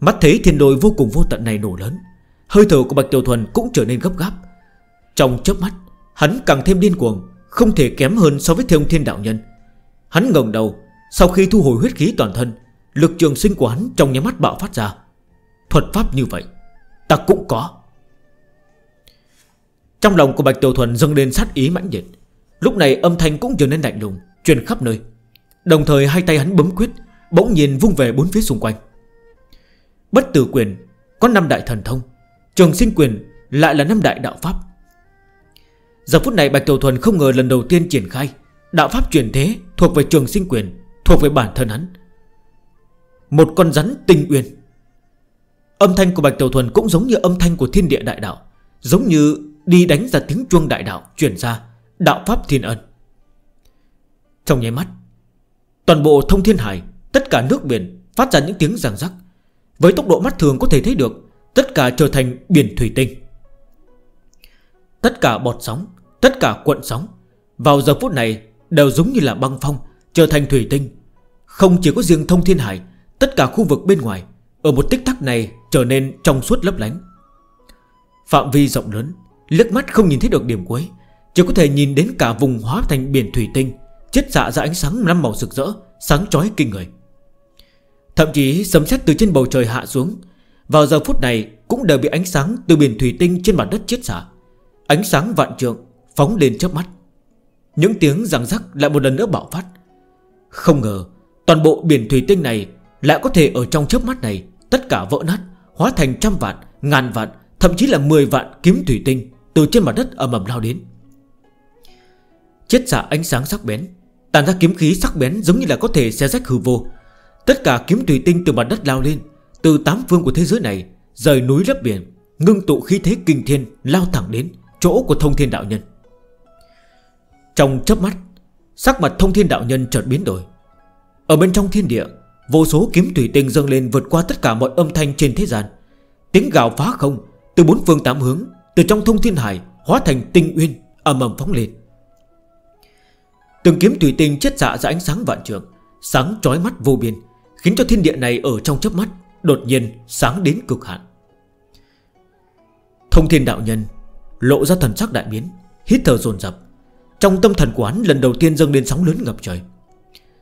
Mắt thấy thiên đôi vô cùng vô tận này nổ lớn Hơi thở của Bạch Tiểu Thuần cũng trở nên gấp gáp. Trong chớp mắt Hắn càng thêm điên cuồng Không thể kém hơn so với thiêu thiên đạo nhân. Hắn ngần đầu, Sau khi thu hồi huyết khí toàn thân, Lực trường sinh của hắn trong nháy mắt bạo phát ra. Thuật pháp như vậy, Ta cũng có. Trong lòng của Bạch Tiểu Thuần dâng lên sát ý mãnh liệt. Lúc này âm thanh cũng trở nên lạnh lùng, Truyền khắp nơi. Đồng thời hai tay hắn bấm quyết, Bỗng nhiên vung về bốn phía xung quanh. Bất tử quyền, Có năm đại thần thông, Trường sinh quyền lại là năm đại đạo pháp. Giờ phút này Bạch Tiểu Thuần không ngờ lần đầu tiên triển khai Đạo pháp chuyển thế thuộc về trường sinh quyền, Thuộc về bản thân hắn. Một con rắn tinh uyên. Âm thanh của Bạch Tiểu Thuần cũng giống như âm thanh của thiên địa đại đạo, Giống như đi đánh ra tiếng chuông đại đạo Chuyển ra đạo pháp thiên ân. Trong nháy mắt, Toàn bộ thông thiên hải, Tất cả nước biển phát ra những tiếng ràng rắc. Với tốc độ mắt thường có thể thấy được, Tất cả trở thành biển thủy tinh. Tất cả bọt sóng, Tất cả cuộn sóng. Vào giờ phút này Đều giống như là băng phong, Trở thành thủy tinh. Không chỉ có riêng thông thiên hải, Tất cả khu vực bên ngoài, Ở một tích tắc này trở nên trong suốt lấp lánh. Phạm vi rộng lớn Lước mắt không nhìn thấy được điểm cuối, Chỉ có thể nhìn đến cả vùng hóa thành biển thủy tinh, Chết xạ ra ánh sáng năm màu rực rỡ, Sáng chói kinh người. Thậm chí sấm xét từ trên bầu trời hạ xuống, Vào giờ phút này Cũng đều bị ánh sáng từ biển thủy tinh trên mặt đất chết xạ Ánh sáng vạn trượng Phóng lên trước mắt. Những tiếng răng rắc lại một lần nữa bạo phát. Không ngờ Toàn bộ biển thủy tinh này Lại có thể ở trong chớp mắt này Tất cả vỡ nát Hóa thành trăm vạn, ngàn vạn Thậm chí là 10 vạn kiếm thủy tinh Từ trên mặt đất ở mầm lao đến. Chết xả ánh sáng sắc bén Tàn ra kiếm khí sắc bén giống như là có thể xe rách hư vô. Tất cả kiếm thủy tinh từ mặt đất lao lên Từ tám phương của thế giới này Rời núi lấp biển Ngưng tụ khí thế kinh thiên lao thẳng đến Chỗ của thông thiên đạo nhân. Trong chớp mắt, Sắc mặt thông thiên đạo nhân chợt biến đổi. Ở bên trong thiên địa, Vô số kiếm thủy tinh dâng lên vượt qua tất cả mọi âm thanh trên thế gian. Tiếng gào phá không Từ bốn phương tám hướng, Từ trong thông thiên hải Hóa thành tinh uyên âm ầm phóng lên. Từng kiếm thủy tinh chết dạ ra ánh sáng vạn trường Sáng trói mắt vô biên, Khiến cho thiên địa này ở trong chớp mắt Đột nhiên sáng đến cực hạn. Thông thiên đạo nhân Lộ ra thần sắc đại biến, Hít thở dồn dập. Trong tâm thần của hắn, lần đầu tiên dâng lên sóng lớn ngập trời.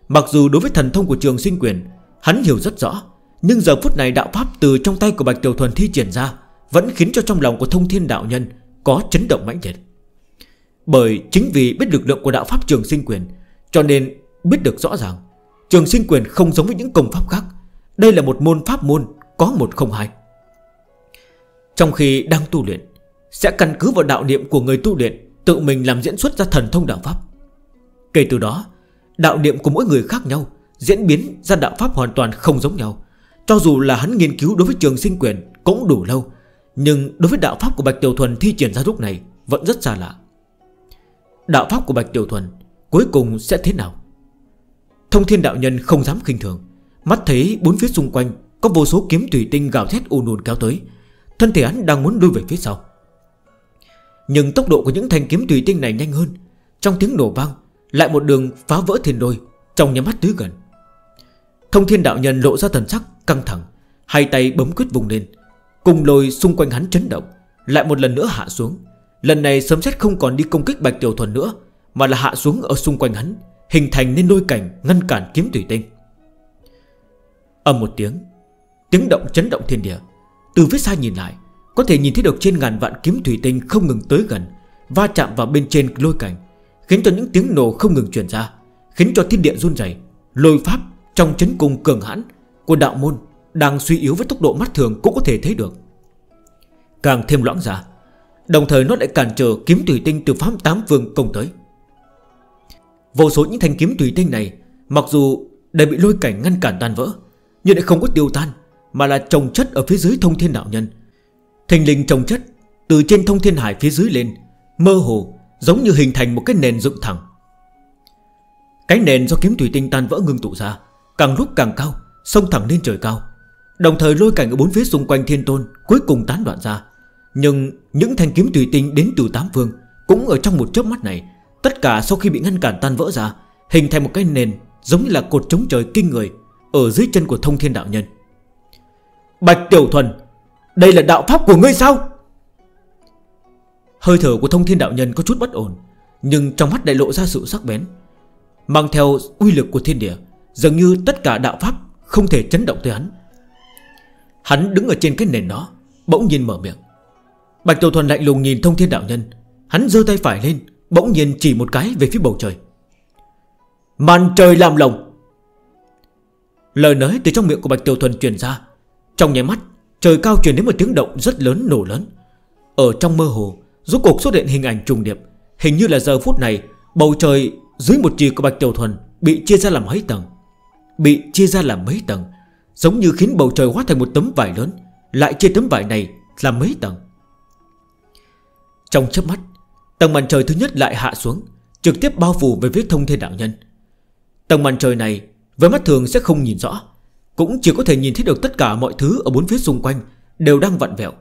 Mặc dù đối với thần thông của trường sinh quyền, Hắn hiểu rất rõ, Nhưng giờ phút này đạo pháp từ trong tay của Bạch Tiểu Thuần thi triển ra Vẫn khiến cho trong lòng của thông thiên đạo nhân Có chấn động mãnh liệt. Bởi chính vì biết lực lượng của đạo pháp trường sinh quyền, Cho nên biết được rõ ràng, Trường sinh quyền không giống với những công pháp khác. Đây là một môn pháp môn Có một không hai. Trong khi đang tu luyện, Sẽ căn cứ vào đạo niệm của người tu luyện Tự mình làm diễn xuất ra thần thông đạo Pháp. Kể từ đó, Đạo niệm của mỗi người khác nhau, Diễn biến ra đạo Pháp hoàn toàn không giống nhau. Cho dù là hắn nghiên cứu đối với trường sinh quyền Cũng đủ lâu, Nhưng đối với đạo Pháp của Bạch Tiểu Thuần thi triển ra lúc này Vẫn rất xa lạ. Đạo Pháp của Bạch Tiểu Thuần Cuối cùng sẽ thế nào? Thông thiên đạo nhân không dám khinh thường. Mắt thấy bốn phía xung quanh Có vô số kiếm thủy tinh gào thét ùn ùn kéo tới. Thân thể hắn đang muốn đuôi về phía sau. Nhưng tốc độ của những thanh kiếm tùy tinh này nhanh hơn. Trong tiếng nổ vang, Lại một đường phá vỡ thiên đôi, Trong nhắm mắt tứ gần. Thông thiên đạo nhân lộ ra thần sắc căng thẳng, Hai tay bấm quyết vùng lên. Cùng lôi xung quanh hắn chấn động, Lại một lần nữa hạ xuống. Lần này sớm xét không còn đi công kích Bạch Tiểu Thuần nữa, Mà là hạ xuống ở xung quanh hắn, Hình thành nên đôi cảnh ngăn cản kiếm tùy tinh. Âm một tiếng Tiếng động chấn động thiên địa. Từ phía xa nhìn lại có thể nhìn thấy được trên ngàn vạn kiếm thủy tinh không ngừng tới gần, Va chạm vào bên trên lôi cảnh, Khiến cho những tiếng nổ không ngừng chuyển ra, Khiến cho thiên địa run dày Lôi pháp trong chấn cung cường hãn Của đạo môn đang suy yếu với tốc độ mắt thường cũng có thể thấy được. Càng thêm loãng ra, Đồng thời nó lại cản trở kiếm thủy tinh từ pháp tám vương công tới. Vô số những thanh kiếm thủy tinh này, Mặc dù đã bị lôi cảnh ngăn cản tan vỡ, Nhưng lại không có tiêu tan, Mà là trồng chất ở phía dưới thông thiên đạo nhân Thình linh trồng chất Từ trên thông thiên hải phía dưới lên, Mơ hồ giống như hình thành một cái nền dựng thẳng. Cái nền do kiếm thủy tinh tan vỡ ngưng tụ ra, Càng lúc càng cao, Xông thẳng lên trời cao. Đồng thời lôi cảnh ở bốn phía xung quanh thiên tôn Cuối cùng tán đoạn ra. Nhưng những thanh kiếm thủy tinh đến từ tám phương Cũng ở trong một chớp mắt này, Tất cả sau khi bị ngăn cản tan vỡ ra, Hình thành một cái nền giống như là cột chống trời kinh người Ở dưới chân của thông thiên đạo nhân. Bạch Tiểu Thuần đây là đạo pháp của ngươi sao? Hơi thở của thông thiên đạo nhân có chút bất ổn, Nhưng trong mắt đại lộ ra sự sắc bén, Mang theo quy lực của thiên địa, Dường như tất cả đạo pháp Không thể chấn động tới hắn. Hắn đứng ở trên cái nền đó, Bỗng nhiên mở miệng. Bạch Tiểu Thuần lạnh lùng nhìn thông thiên đạo nhân, Hắn dơ tay phải lên, Bỗng nhiên chỉ một cái về phía bầu trời. Màn trời làm lồng. Lời nói từ trong miệng của Bạch Tiểu Thuần truyền ra, Trong nháy mắt Trời cao truyền đến một tiếng động rất lớn nổ lớn. Ở trong mơ hồ, Rốt cuộc xuất hiện hình ảnh trùng điệp. Hình như là giờ phút này, Bầu trời dưới một trì của Bạch Tiểu Thuần Bị chia ra làm mấy tầng. Bị chia ra làm mấy tầng, Giống như khiến bầu trời hóa thành một tấm vải lớn, Lại chia tấm vải này làm mấy tầng. Trong chấp mắt, Tầng màn trời thứ nhất lại hạ xuống, Trực tiếp bao phủ về phía thông thiên đạo nhân. Tầng màn trời này, Với mắt thường sẽ không nhìn rõ. Cũng chỉ có thể nhìn thấy được tất cả mọi thứ Ở bốn phía xung quanh, đều đang vặn vẹo.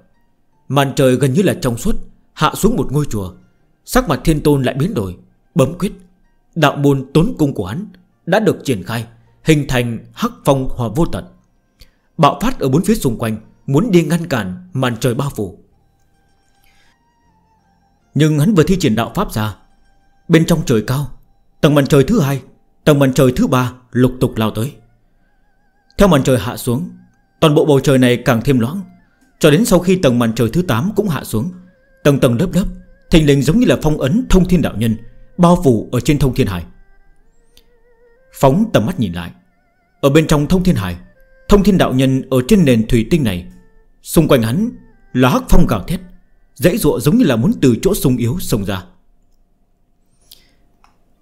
Màn trời gần như là trong suốt, Hạ xuống một ngôi chùa. Sắc mặt thiên tôn lại biến đổi, Bấm quyết. Đạo môn tốn cung của hắn Đã được triển khai, Hình thành hắc phong hòa vô tận. Bạo phát ở bốn phía xung quanh, Muốn đi ngăn cản màn trời bao phủ. Nhưng hắn vừa thi triển đạo pháp ra, Bên trong trời cao, Tầng màn trời thứ hai, Tầng màn trời thứ ba lục tục lao tới. Theo màn trời hạ xuống, Toàn bộ bầu trời này càng thêm loãng. Cho đến sau khi tầng màn trời thứ 8 cũng hạ xuống, Tầng tầng lớp lớp, Thình lình giống như là phong ấn thông thiên đạo nhân, Bao phủ ở trên thông thiên hải. Phóng tầm mắt nhìn lại, Ở bên trong thông thiên hải, Thông thiên đạo nhân ở trên nền thủy tinh này, Xung quanh hắn là hắc phong gào thét dễ ruộ giống như là muốn từ chỗ sung yếu xông ra.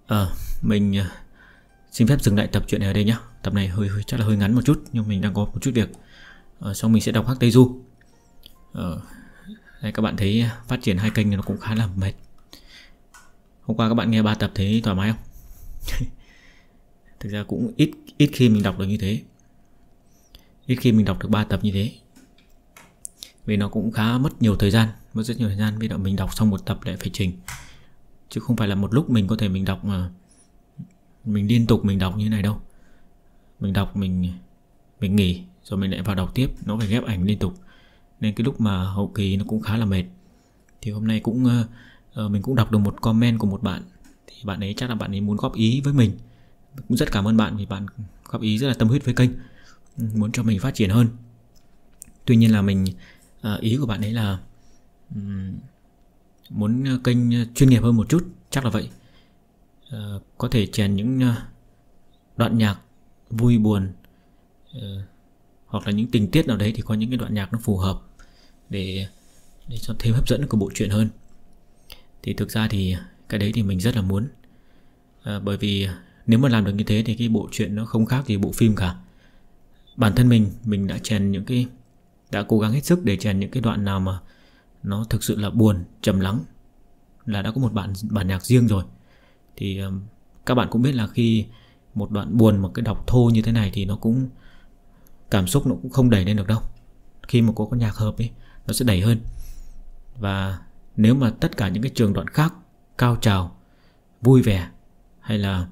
À mình à, Xin phép dừng lại tập truyện ở đây nhé. Tập này hơi, hơi chắc là hơi ngắn một chút Nhưng mình đang có một chút việc. Ờ, Xong mình sẽ đọc Hắc Tây Du. Ờ, đây, Các bạn thấy phát triển hai kênh nó cũng khá là mệt. Hôm qua các bạn nghe ba tập thấy thoải mái không? Thực ra cũng ít ít khi mình đọc được như thế. Ít khi mình đọc được 3 tập như thế. Vì nó cũng khá mất nhiều thời gian Mất rất nhiều thời gian. Vì là mình đọc xong một tập lại phải trình. Chứ không phải là một lúc mình có thể mình đọc mà mình liên tục mình đọc như này đâu. Mình đọc mình mình nghỉ rồi mình lại vào đọc tiếp. Nó phải ghép ảnh liên tục. Nên cái lúc mà hậu kỳ nó cũng khá là mệt. Thì hôm nay cũng uh, mình cũng đọc được một comment của một bạn. Thì bạn ấy chắc là bạn ấy muốn góp ý với mình. Cũng rất cảm ơn bạn vì bạn góp ý rất là tâm huyết với kênh. Ừ, muốn cho mình phát triển hơn. Tuy nhiên là mình uh, ý của bạn ấy là um, muốn kênh chuyên nghiệp hơn một chút. Chắc là vậy. Ờ, có thể chèn những ờ, đoạn nhạc vui buồn ờ, hoặc là những tình tiết nào đấy thì có những cái đoạn nhạc nó phù hợp để để cho thêm hấp dẫn của bộ truyện hơn. Thì thực ra thì cái đấy thì mình rất là muốn. À, bởi vì nếu mà làm được như thế thì cái bộ truyện nó không khác gì bộ phim cả. Bản thân mình mình đã chèn những cái đã cố gắng hết sức để chèn những cái đoạn nào mà nó thực sự là buồn trầm lắng là đã có một bản bản nhạc riêng rồi thì um, các bạn cũng biết là khi một đoạn buồn mà cái đọc thô như thế này thì nó cũng, cảm xúc nó cũng không đẩy lên được đâu. Khi mà có con nhạc hợp ấy nó sẽ đẩy hơn. Và nếu mà tất cả những cái trường đoạn khác cao trào, vui vẻ, hay là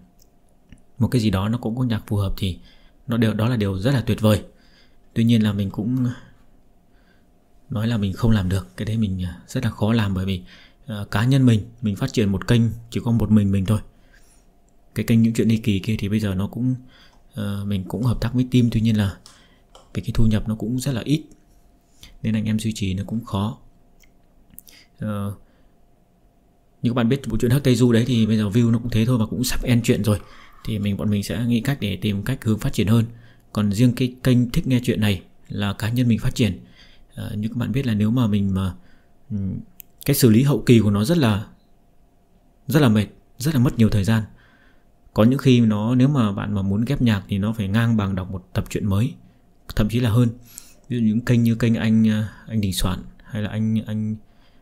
một cái gì đó nó cũng có nhạc phù hợp thì nó đều, đó là điều rất là tuyệt vời. Tuy nhiên là mình cũng nói là mình không làm được, cái đấy mình à, rất là khó làm bởi vì Ờ, cá nhân mình mình phát triển một kênh chỉ có một mình mình thôi. Cái kênh những chuyện đi kỳ kia thì bây giờ nó cũng uh, mình cũng hợp tác với team tuy nhiên là vì cái thu nhập nó cũng rất là ít. Nên anh em duy trì nó cũng khó. Uh, như các bạn biết bộ chuyện hắc tây du đấy thì bây giờ view nó cũng thế thôi và cũng sắp end chuyện rồi. Thì mình bọn mình sẽ nghĩ cách để tìm cách hướng phát triển hơn. Còn riêng cái kênh thích nghe chuyện này là cá nhân mình phát triển. Uh, như các bạn biết là nếu mà mình mà um, cái xử lý hậu kỳ của nó rất là rất là mệt, rất là mất nhiều thời gian. Có những khi nó, nếu mà bạn mà muốn ghép nhạc thì nó phải ngang bằng đọc một tập truyện mới, thậm chí là hơn. Ví dụ những kênh như kênh anh anh đình soạn hay là anh anh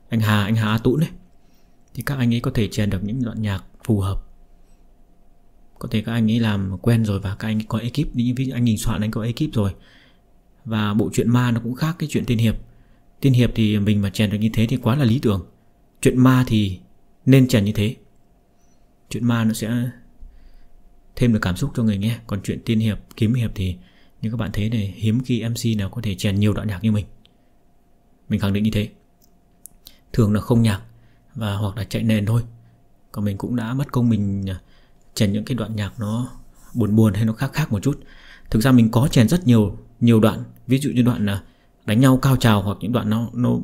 anh hà anh hà a tũng đấy thì các anh ấy có thể chèn được những đoạn nhạc phù hợp. Có thể các anh ấy làm quen rồi và các anh ấy có ekip. Ví dụ anh đình soạn anh có ekip rồi. Và bộ truyện ma nó cũng khác cái chuyện tiên hiệp. Tiên hiệp thì mình mà chèn được như thế thì quá là lý tưởng. Chuyện ma thì nên chèn như thế. Chuyện ma nó sẽ thêm được cảm xúc cho người nghe. Còn chuyện tiên hiệp, kiếm hiệp thì Như các bạn thấy này hiếm khi MC nào có thể chèn nhiều đoạn nhạc như mình. Mình khẳng định như thế. Thường là không nhạc Và hoặc là chạy nền thôi. Còn mình cũng đã mất công mình à, chèn những cái đoạn nhạc nó buồn buồn hay nó khác khác một chút. Thực ra mình có chèn rất nhiều nhiều đoạn. Ví dụ như đoạn là đánh nhau cao trào hoặc những đoạn nó nó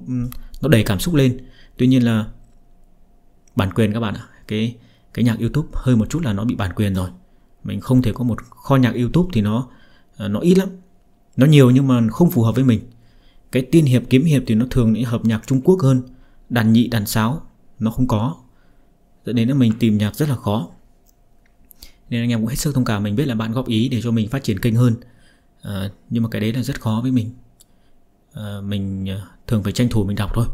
nó đầy cảm xúc lên. Tuy nhiên là bản quyền các bạn ạ cái cái nhạc youtube hơi một chút là nó bị bản quyền rồi. Mình không thể có một kho nhạc youtube thì nó à, nó ít lắm. Nó nhiều nhưng mà không phù hợp với mình. Cái tiên hiệp kiếm hiệp thì nó thường những hợp nhạc trung quốc hơn. Đàn nhị đàn sáo nó không có. Dẫn đến là mình tìm nhạc rất là khó. Nên anh em cũng hết sức thông cảm mình biết là bạn góp ý để cho mình phát triển kênh hơn. À, nhưng mà cái đấy là rất khó với mình. Ờ, mình ờ, thường phải tranh thủ mình đọc thôi.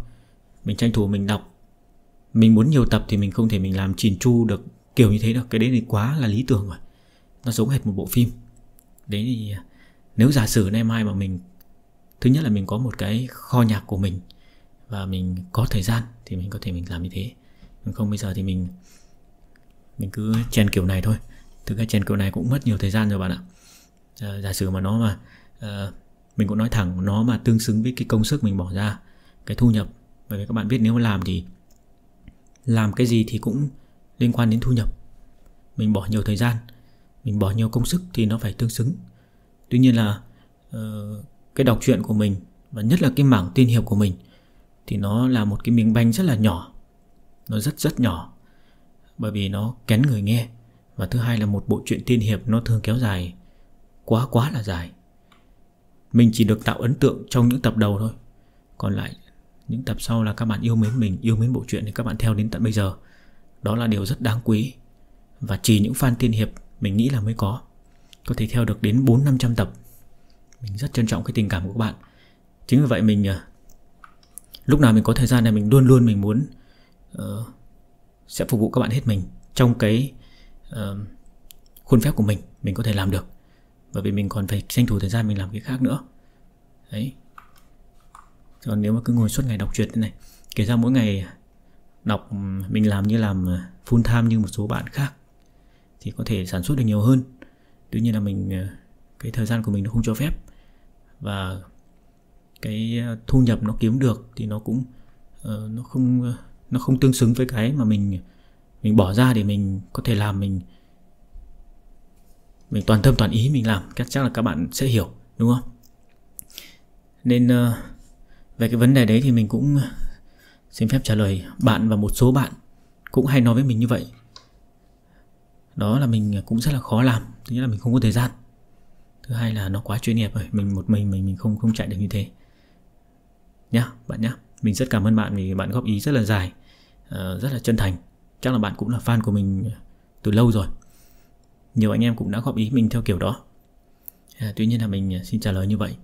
Mình tranh thủ mình đọc. Mình muốn nhiều tập thì mình không thể mình làm chỉn chu được kiểu như thế được cái đấy thì quá là lý tưởng rồi. Nó giống hệt một bộ phim. Đấy thì ờ, nếu giả sử nay mai mà mình thứ nhất là mình có một cái kho nhạc của mình và mình có thời gian thì mình có thể mình làm như thế. Không bây giờ thì mình mình cứ chèn kiểu này thôi. Thực ra chèn kiểu này cũng mất nhiều thời gian rồi bạn ạ. À, giả sử mà nó mà à, mình cũng nói thẳng nó mà tương xứng với cái công sức mình bỏ ra cái thu nhập. Bởi vì các bạn biết nếu mà làm thì làm cái gì thì cũng liên quan đến thu nhập. Mình bỏ nhiều thời gian mình bỏ nhiều công sức thì nó phải tương xứng. Tuy nhiên là uh, cái đọc truyện của mình và nhất là cái mảng tiên hiệp của mình thì nó là một cái miếng bánh rất là nhỏ. Nó rất rất nhỏ. Bởi vì nó kén người nghe. Và thứ hai là một bộ truyện tiên hiệp nó thường kéo dài quá quá là dài. Mình chỉ được tạo ấn tượng trong những tập đầu thôi. Còn lại những tập sau là các bạn yêu mến mình Yêu mến bộ truyện thì các bạn theo đến tận bây giờ. Đó là điều rất đáng quý. Và chỉ những fan tiên hiệp Mình nghĩ là mới có. Có thể theo được đến 4-500 tập. Mình rất trân trọng cái tình cảm của các bạn. Chính vì vậy mình à, Lúc nào mình có thời gian này mình luôn luôn mình muốn uh, Sẽ phục vụ các bạn hết mình Trong cái uh, khuôn phép của mình. Mình có thể làm được bởi vì mình còn phải tranh thủ thời gian mình làm cái khác nữa. Đấy. Còn nếu mà cứ ngồi suốt ngày đọc truyện thế này, kể ra mỗi ngày đọc ừ, mình làm như làm ừ, full time như một số bạn khác, thì có thể sản xuất được nhiều hơn. Tuy nhiên là mình ừ, cái thời gian của mình nó không cho phép. Và cái ờ, thu nhập nó kiếm được thì nó cũng ờ, nó không ờ, nó không tương xứng với cái mà mình mình bỏ ra để mình có thể làm, mình mình toàn tâm toàn ý mình làm các chắc là các bạn sẽ hiểu, đúng không? Nên ờ, về cái vấn đề đấy thì mình cũng ờ, xin phép trả lời bạn và một số bạn cũng hay nói với mình như vậy. Đó là mình ờ, cũng rất là khó làm, thứ nhất là mình không có thời gian. Thứ hai là nó quá chuyên nghiệp rồi, mình một mình mình mình không không chạy được như thế. Nhá, bạn nhá. Mình rất cảm ơn bạn vì bạn góp ý rất là dài rất là chân thành. Chắc là bạn cũng là fan của mình từ lâu rồi nhiều anh em cũng đã góp ý mình theo kiểu đó. À, tuy nhiên là mình à, xin trả lời như vậy.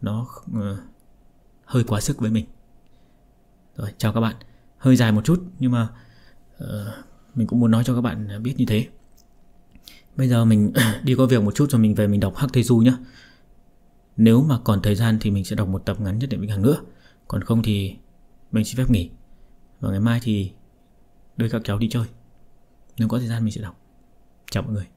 Nó uh, hơi quá sức với mình. Rồi chào các bạn. Hơi dài một chút nhưng mà uh, mình cũng muốn nói cho các bạn à, biết như thế. Bây giờ mình đi có việc một chút rồi mình về mình đọc hắc thầy du nhé nếu mà còn thời gian thì mình sẽ đọc một tập ngắn nhất để mình hàng nữa còn không thì mình xin phép nghỉ. Và ngày mai thì đưa các cháu đi chơi. Nếu có thời gian mình sẽ đọc. Chào mọi người.